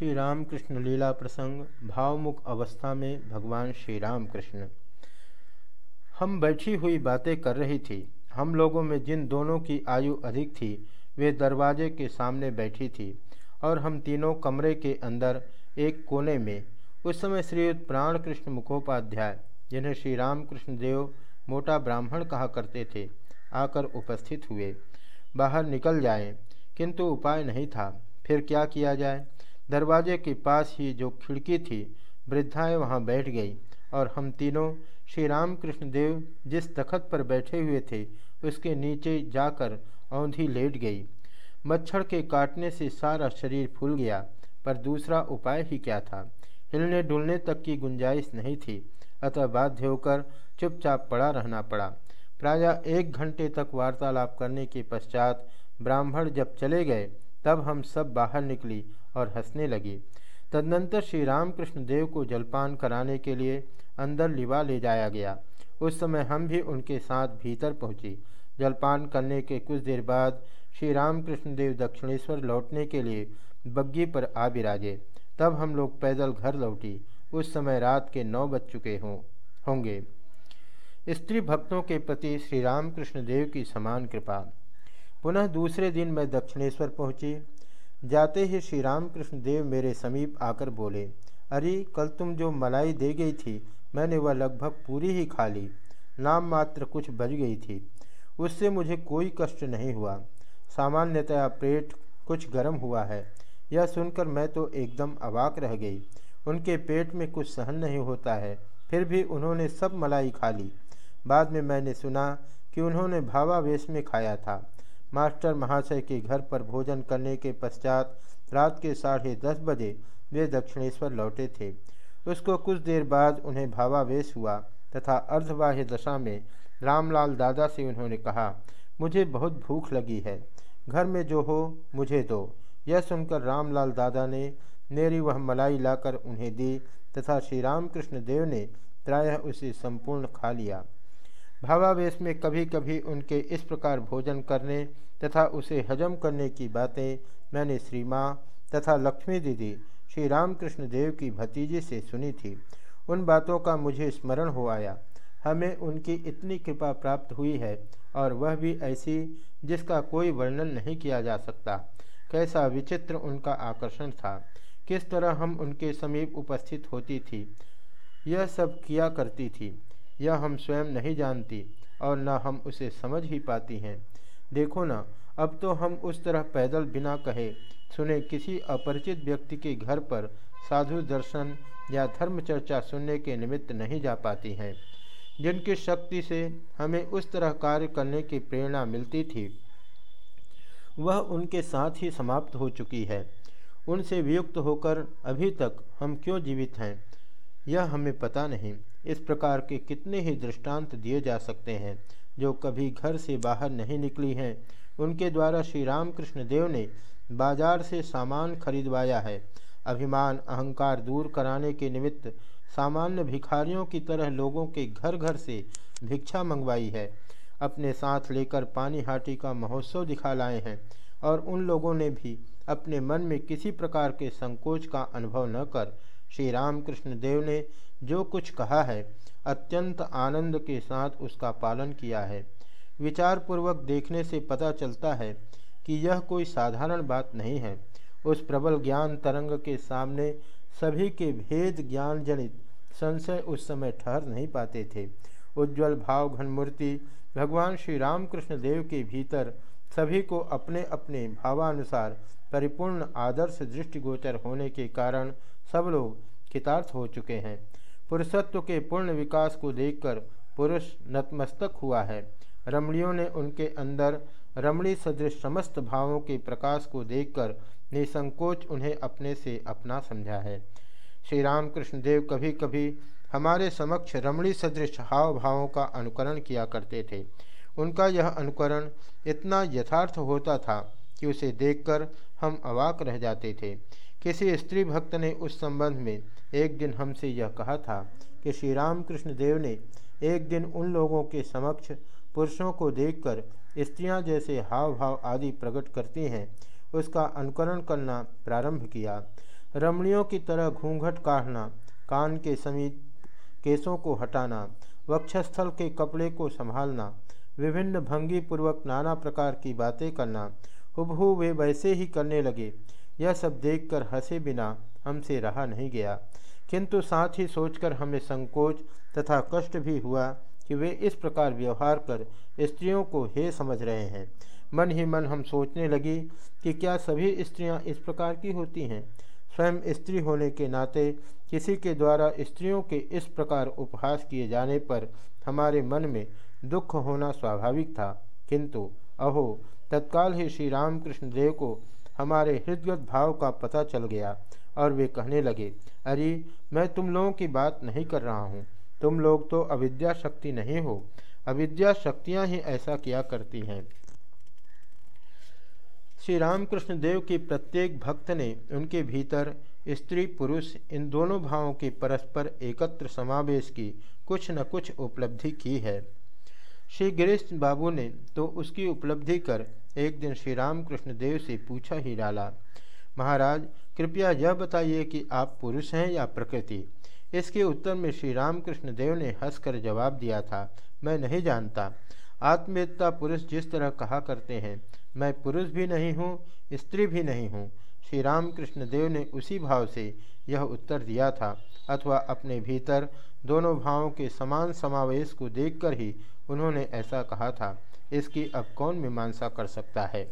श्री रामकृष्ण लीला प्रसंग, भावमुख अवस्था में भगवान श्री राम कृष्ण हम बैठी हुई बातें कर रही थी। हम लोगों में जिन दोनों की आयु अधिक थी, वे दरवाजे के सामने बैठी थी और हम तीनों कमरे के अंदर एक कोने में। उस समय श्रीयुक्त प्राण कृष्ण मुखोपाध्याय, जिन्हें श्री रामकृष्ण देव मोटा ब्राह्मण कहा करते थे, आकर उपस्थित हुए। बाहर निकल जाएँ, किंतु उपाय नहीं था। फिर क्या किया जाए? दरवाजे के पास ही जो खिड़की थी, वृद्धाएँ वहाँ बैठ गई और हम तीनों श्री रामकृष्ण देव जिस तखत पर बैठे हुए थे, उसके नीचे जाकर औंधी लेट गई। मच्छर के काटने से सारा शरीर फूल गया, पर दूसरा उपाय ही क्या था? हिलने डुलने तक की गुंजाइश नहीं थी, अतः बाध्य होकर चुपचाप पड़ा रहना पड़ा। प्रायः एक घंटे तक वार्तालाप करने के पश्चात ब्राह्मण जब चले गए, तब हम सब बाहर निकली और हंसने लगी। तदनंतर श्री रामकृष्ण देव को जलपान कराने के लिए अंदर लिवा ले जाया गया। उस समय हम भी उनके साथ भीतर पहुँची। जलपान करने के कुछ देर बाद श्री रामकृष्ण देव दक्षिणेश्वर लौटने के लिए बग्गी पर आ बिराजे तब हम लोग पैदल घर लौटी। उस समय रात के नौ बज चुके हों, होंगे। स्त्री भक्तों के प्रति श्री रामकृष्ण देव की समान कृपा। पुनः दूसरे दिन मैं दक्षिणेश्वर पहुँची। जाते ही श्री रामकृष्ण देव मेरे समीप आकर बोले, अरे, कल तुम जो मलाई दे गई थी, मैंने वह लगभग पूरी ही खा ली। नाम मात्र कुछ बच गई थी। उससे मुझे कोई कष्ट नहीं हुआ। सामान्यतया पेट कुछ गर्म हुआ है। यह सुनकर मैं तो एकदम अवाक रह गई। उनके पेट में कुछ सहन नहीं होता है। फिर भी उन्होंने सब मलाई खा ली। बाद में मैंने सुना कि उन्होंने भावावेश में खाया था। मास्टर महाशय के घर पर भोजन करने के पश्चात रात के साढ़े दस बजे वे दक्षिणेश्वर लौटे थे। उसको कुछ देर बाद उन्हें भावावेश हुआ तथा अर्धवाह्य दशा में रामलाल दादा से उन्होंने कहा, मुझे बहुत भूख लगी है। घर में जो हो, मुझे दो। यह सुनकर रामलाल दादा ने मेरी वह मलाई लाकर उन्हें दी तथा श्री रामकृष्ण देव ने प्रायः उसे संपूर्ण खा लिया। भावावेश में कभी कभी उनके इस प्रकार भोजन करने तथा उसे हजम करने की बातें मैंने श्री माँ तथा लक्ष्मी दीदी श्री रामकृष्ण देव की भतीजी से सुनी थी। उन बातों का मुझे स्मरण हो आया। हमें उनकी इतनी कृपा प्राप्त हुई है और वह भी ऐसी जिसका कोई वर्णन नहीं किया जा सकता। कैसा विचित्र उनका आकर्षण था। किस तरह हम उनके समीप उपस्थित होती थी। यह सब किया करती थी। यह हम स्वयं नहीं जानती और न हम उसे समझ ही पाती हैं। देखो ना, अब तो हम उस तरह पैदल बिना कहे सुने किसी अपरिचित व्यक्ति के घर पर साधु दर्शन या धर्म चर्चा सुनने के निमित्त नहीं जा पाती हैं। जिनकी शक्ति से हमें उस तरह कार्य करने की प्रेरणा मिलती थी, वह उनके साथ ही समाप्त हो चुकी है। उनसे वियुक्त होकर अभी तक हम क्यों जीवित हैं, यह हमें पता नहीं। इस प्रकार के कितने ही दृष्टांत दिए जा सकते हैं, जो कभी घर से बाहर नहीं निकली हैं। उनके द्वारा श्री रामकृष्ण देव ने बाज़ार से सामान खरीदवाया है। अभिमान, अहंकार दूर कराने के निमित्त सामान्य भिखारियों की तरह लोगों के घर घर से भिक्षा मंगवाई है। अपने साथ लेकर पानी हाटी का महोत्सव दिखा लाए हैं और उन लोगों ने भी अपने मन में किसी प्रकार के संकोच का अनुभव न कर। श्री रामकृष्ण देव ने जो कुछ कहा है, अत्यंत आनंद के साथ उसका पालन किया है। विचारपूर्वक देखने से पता चलता है कि यह कोई साधारण बात नहीं है। उस प्रबल ज्ञान तरंग के सामने सभी के भेद ज्ञान जनित संशय उस समय ठहर नहीं पाते थे। उज्ज्वल भाव घन मूर्ति भगवान श्री रामकृष्ण देव के भीतर सभी को अपने अपने भावानुसार परिपूर्ण आदर्श दृष्टिगोचर होने के कारण सब लोग कितार्थ हो चुके हैं। पुरुषत्व के पूर्ण विकास को देखकर पुरुष नतमस्तक हुआ है। रमणियों ने उनके अंदर रमणी सदृश समस्त भावों के प्रकाश को देखकर निसंकोच उन्हें अपने से अपना समझा है। श्री रामकृष्ण देव कभी कभी हमारे समक्ष रमणी सदृश हाव भावों का अनुकरण किया करते थे। उनका यह अनुकरण इतना यथार्थ होता था कि उसे देखकर हम अवाक रह जाते थे। किसी स्त्री भक्त ने उस संबंध में एक दिन हमसे यह कहा था कि श्री रामकृष्ण देव ने एक दिन उन लोगों के समक्ष पुरुषों को देखकर स्त्रियाँ जैसे हाव भाव आदि प्रकट करती हैं, उसका अनुकरण करना प्रारंभ किया। रमणियों की तरह घूंघट काढ़ना कान के समीप केसों को हटाना, वक्षस्थल के कपड़े को संभालना विभिन्न भंगी पूर्वक नाना प्रकार की बातें करना। हुबहू वे वैसे ही करने लगे। यह सब देखकर हंसे बिना हमसे रहा नहीं गया। किंतु साथ ही सोचकर हमें संकोच तथा कष्ट भी हुआ कि वे इस प्रकार व्यवहार कर स्त्रियों को हे समझ रहे हैं। मन ही मन हम सोचने लगी कि क्या सभी स्त्रियाँ इस प्रकार की होती हैं? स्वयं स्त्री होने के नाते किसी के द्वारा स्त्रियों के इस प्रकार उपहास किए जाने पर हमारे मन में दुख होना स्वाभाविक था। किंतु, अहो, तत्काल ही श्री रामकृष्ण देव को हमारे हृदयत भाव का पता चल गया और वे कहने लगे, अरे, मैं तुम लोगों की बात नहीं कर रहा हूँ। तुम लोग तो अविद्या शक्ति नहीं हो। अविद्या शक्तियाँ ही ऐसा किया करती हैं। श्री रामकृष्ण देव के प्रत्येक भक्त ने उनके भीतर स्त्री पुरुष इन दोनों भावों के परस्पर एकत्र समावेश की कुछ न कुछ उपलब्धि की है। श्री गिरीश बाबू ने तो उसकी उपलब्धि कर एक दिन श्री रामकृष्ण देव से पूछा ही डाला, महाराज, कृपया यह बताइए कि आप पुरुष हैं या प्रकृति? इसके उत्तर में श्री रामकृष्ण देव ने हंसकर जवाब दिया था, मैं नहीं जानता। आत्मवेदता पुरुष जिस तरह कहा करते हैं, मैं पुरुष भी नहीं हूँ, स्त्री भी नहीं हूँ। श्री रामकृष्ण देव ने उसी भाव से यह उत्तर दिया था, अथवा अपने भीतर दोनों भावों के समान समावेश को देखकर ही उन्होंने ऐसा कहा था, इसकी अब कौन मीमांसा कर सकता है?